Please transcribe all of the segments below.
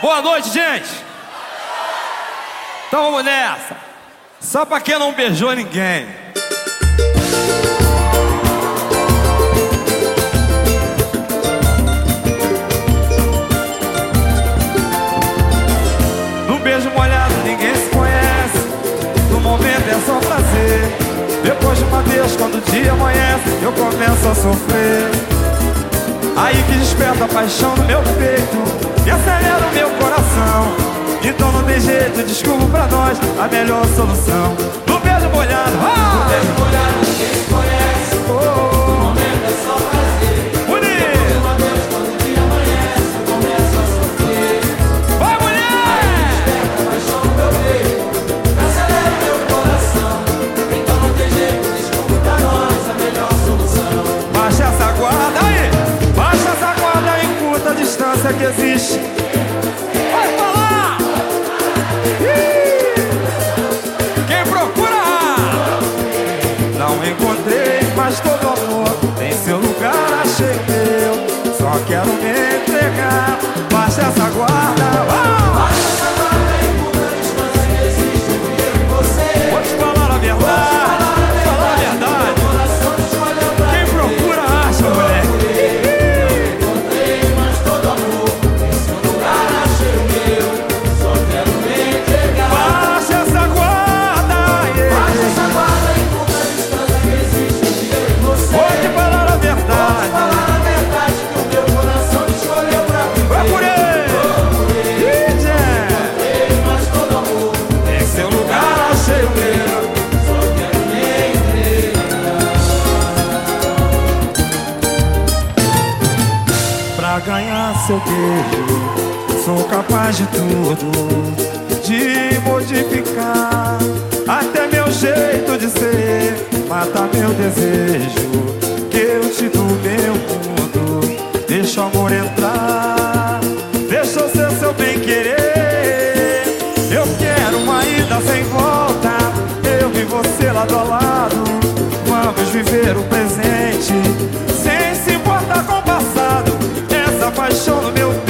Boa noite, gente. Então vamos nessa. Só pra quem não beijou ninguém. No beijo molhado ninguém se conhece. No momento é só prazer. Depois de uma vez, quando o dia amanhece, eu começo a sofrer. Aí que desperta a paixão no meu peito e acelera o meu coração. Então não tem jeito, desculpa pra nós, a melhor solução. No beijo molhado, ah! no beijo molhado. que existe. Vai falar! Ih! Quem procura? Não encontrei, mas todo amor tem seu lugar, achei eu. Só quero me entregar, basta essa guarda. ganhar seu beijo. Sou capaz de tudo, de modificar até meu jeito de ser. Mata meu desejo, que eu te dou meu mundo. Deixa o amor entrar, deixa eu ser seu bem querer. Eu quero uma ida sem volta, eu e você lado a lado. Vamos viver o presente sem se importar com o passado paixão no meu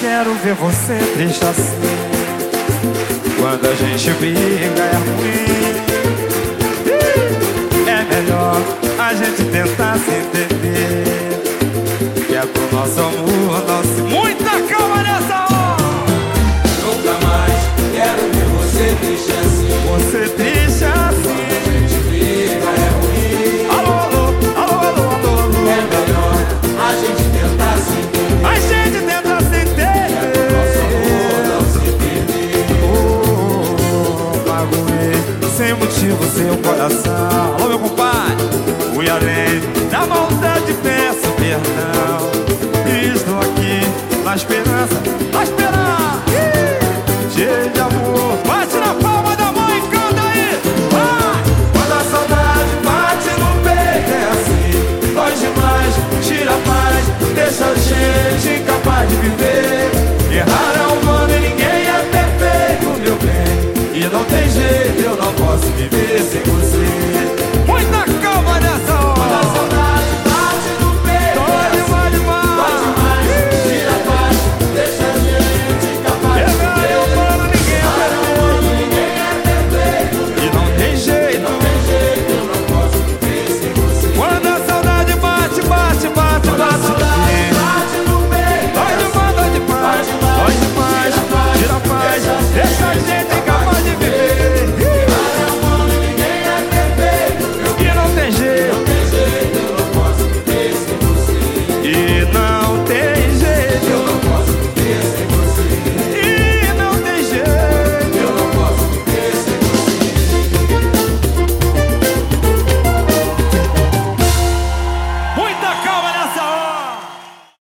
quero ver você triste assim. Quando a gente briga é ruim. É melhor a gente tentar se entender. Que é pro nosso amor. além da maldade peço perdão. Estou aqui na esperança, na esperança. Cheio de amor, bate na palma da mão e canta aí. Vai! Quando a saudade bate no peito é assim. Longe demais, tira a paz Deixa a gente incapaz de viver. Errar é humano e ninguém é perfeito, meu bem. E não tem jeito, eu não posso viver.